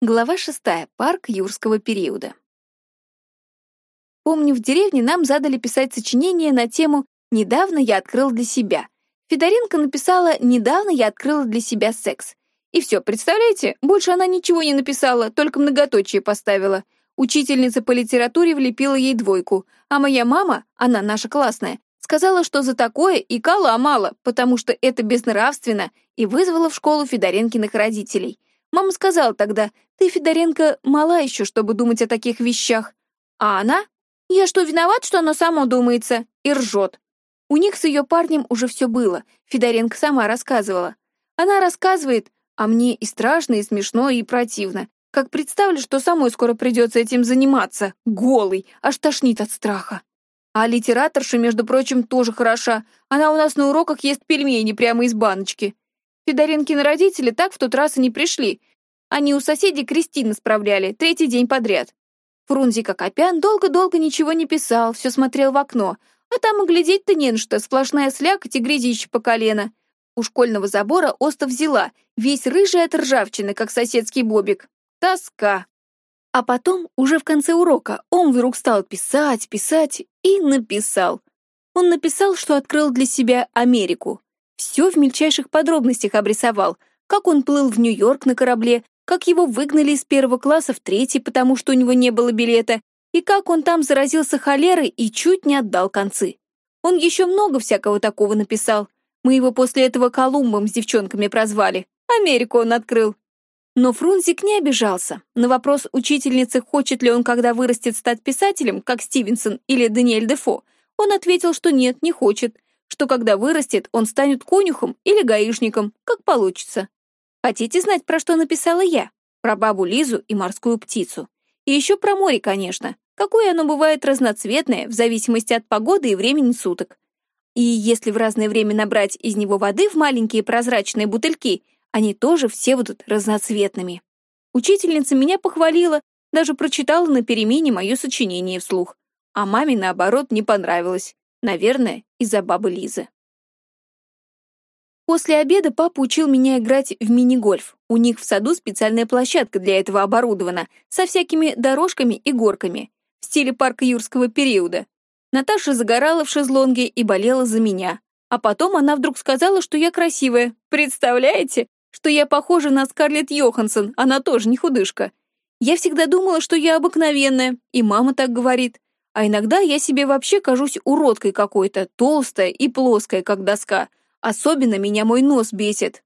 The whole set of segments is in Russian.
Глава шестая. Парк юрского периода. Помню, в деревне нам задали писать сочинение на тему «Недавно я открыл для себя». Федоренко написала «Недавно я открыла для себя секс». И все, представляете, больше она ничего не написала, только многоточие поставила. Учительница по литературе влепила ей двойку, а моя мама, она наша классная, сказала, что за такое и кала мало, потому что это безнравственно, и вызвала в школу Федоренкиных родителей. Мама сказала тогда, ты, Федоренко, мала еще, чтобы думать о таких вещах. А она? Я что, виноват, что она сама думается? И ржет. У них с ее парнем уже все было, Федоренко сама рассказывала. Она рассказывает, а мне и страшно, и смешно, и противно. Как представлю, что самой скоро придется этим заниматься. Голый, аж тошнит от страха. А литераторша, между прочим, тоже хороша. Она у нас на уроках ест пельмени прямо из баночки. Федоренкины родители так в тот раз и не пришли. Они у соседей Кристины справляли, третий день подряд. Фрунзик Акопян долго-долго ничего не писал, все смотрел в окно. А там и глядеть-то не на что, сплошная слякоть и грязище по колено. У школьного забора остов взяла, весь рыжий от ржавчины, как соседский бобик. Тоска. А потом, уже в конце урока, он вдруг стал писать, писать и написал. Он написал, что открыл для себя Америку. Все в мельчайших подробностях обрисовал, как он плыл в Нью-Йорк на корабле, как его выгнали из первого класса в третий, потому что у него не было билета, и как он там заразился холерой и чуть не отдал концы. Он еще много всякого такого написал. Мы его после этого Колумбом с девчонками прозвали. Америку он открыл. Но Фрунзик не обижался. На вопрос учительницы, хочет ли он, когда вырастет, стать писателем, как Стивенсон или Даниэль Дефо, он ответил, что нет, не хочет, что когда вырастет, он станет конюхом или гаишником, как получится. Хотите знать, про что написала я? Про бабу Лизу и морскую птицу. И еще про море, конечно. Какое оно бывает разноцветное, в зависимости от погоды и времени суток. И если в разное время набрать из него воды в маленькие прозрачные бутыльки, они тоже все будут разноцветными. Учительница меня похвалила, даже прочитала на перемене мое сочинение вслух. А маме, наоборот, не понравилось. Наверное, из-за бабы Лизы. После обеда папа учил меня играть в мини-гольф. У них в саду специальная площадка для этого оборудована, со всякими дорожками и горками, в стиле парка юрского периода. Наташа загорала в шезлонге и болела за меня. А потом она вдруг сказала, что я красивая. Представляете? Что я похожа на Скарлетт Йоханссон, она тоже не худышка. Я всегда думала, что я обыкновенная, и мама так говорит. А иногда я себе вообще кажусь уродкой какой-то, толстая и плоская, как доска. Особенно меня мой нос бесит.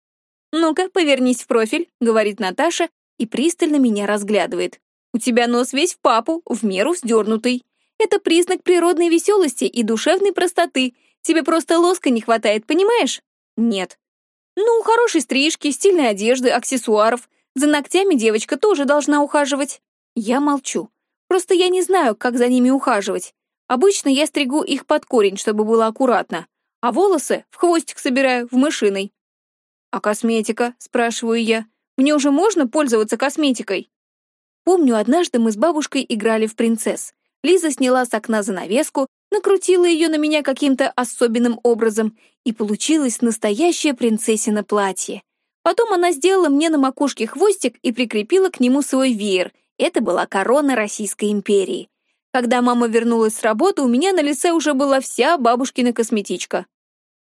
«Ну-ка, повернись в профиль», — говорит Наташа и пристально меня разглядывает. «У тебя нос весь в папу, в меру вздернутый. Это признак природной веселости и душевной простоты. Тебе просто лоска не хватает, понимаешь?» «Нет». «Ну, хорошей стрижки, стильной одежды, аксессуаров. За ногтями девочка тоже должна ухаживать». Я молчу. Просто я не знаю, как за ними ухаживать. Обычно я стригу их под корень, чтобы было аккуратно а волосы в хвостик собираю, в мышиной. «А косметика?» — спрашиваю я. «Мне уже можно пользоваться косметикой?» Помню, однажды мы с бабушкой играли в принцесс. Лиза сняла с окна занавеску, накрутила ее на меня каким-то особенным образом, и получилось настоящее принцессино платье. Потом она сделала мне на макушке хвостик и прикрепила к нему свой веер. Это была корона Российской империи. Когда мама вернулась с работы, у меня на лице уже была вся бабушкина косметичка.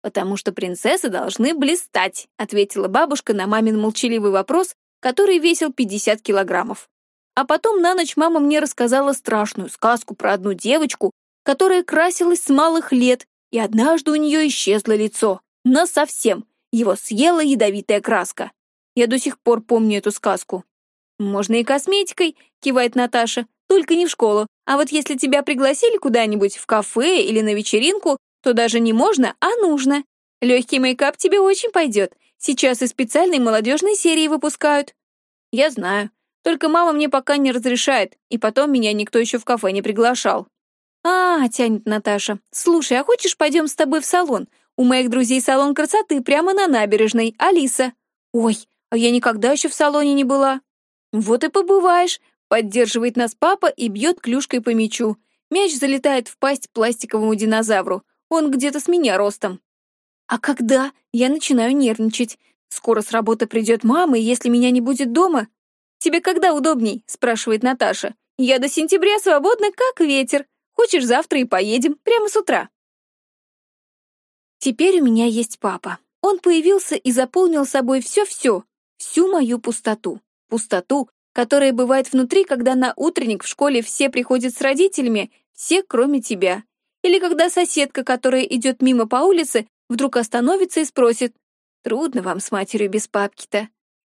«Потому что принцессы должны блистать», ответила бабушка на мамин молчаливый вопрос, который весил 50 килограммов. А потом на ночь мама мне рассказала страшную сказку про одну девочку, которая красилась с малых лет, и однажды у нее исчезло лицо. Насовсем. Его съела ядовитая краска. Я до сих пор помню эту сказку. «Можно и косметикой», — кивает Наташа, «только не в школу. А вот если тебя пригласили куда-нибудь в кафе или на вечеринку, то даже не можно, а нужно. Легкий мейкап тебе очень пойдет. Сейчас и специальные молодежные серии выпускают. Я знаю. Только мама мне пока не разрешает, и потом меня никто еще в кафе не приглашал. А, тянет Наташа. Слушай, а хочешь пойдем с тобой в салон? У моих друзей салон красоты прямо на набережной. Алиса. Ой, а я никогда еще в салоне не была. Вот и побываешь. Поддерживает нас папа и бьет клюшкой по мячу. Мяч залетает в пасть пластиковому динозавру. Он где-то с меня ростом. А когда? Я начинаю нервничать. Скоро с работы придет мама, и если меня не будет дома... «Тебе когда удобней?» — спрашивает Наташа. «Я до сентября свободна, как ветер. Хочешь, завтра и поедем, прямо с утра». Теперь у меня есть папа. Он появился и заполнил собой все-все, всю мою пустоту. Пустоту, которая бывает внутри, когда на утренник в школе все приходят с родителями, все, кроме тебя. Или когда соседка, которая идет мимо по улице, вдруг остановится и спросит, «Трудно вам с матерью без папки-то».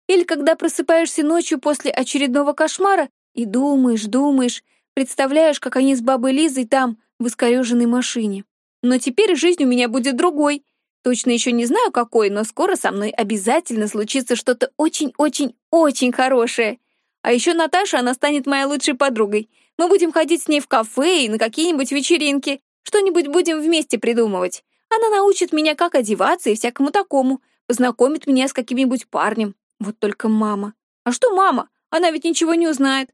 Или когда просыпаешься ночью после очередного кошмара и думаешь, думаешь, представляешь, как они с бабой Лизой там, в искореженной машине. Но теперь жизнь у меня будет другой. Точно еще не знаю какой, но скоро со мной обязательно случится что-то очень-очень-очень хорошее. А еще Наташа, она станет моей лучшей подругой. Мы будем ходить с ней в кафе и на какие-нибудь вечеринки. Что-нибудь будем вместе придумывать. Она научит меня, как одеваться и всякому такому. Познакомит меня с каким-нибудь парнем. Вот только мама. А что мама? Она ведь ничего не узнает.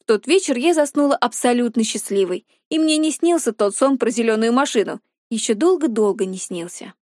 В тот вечер я заснула абсолютно счастливой, и мне не снился тот сон про зеленую машину. Еще долго-долго не снился.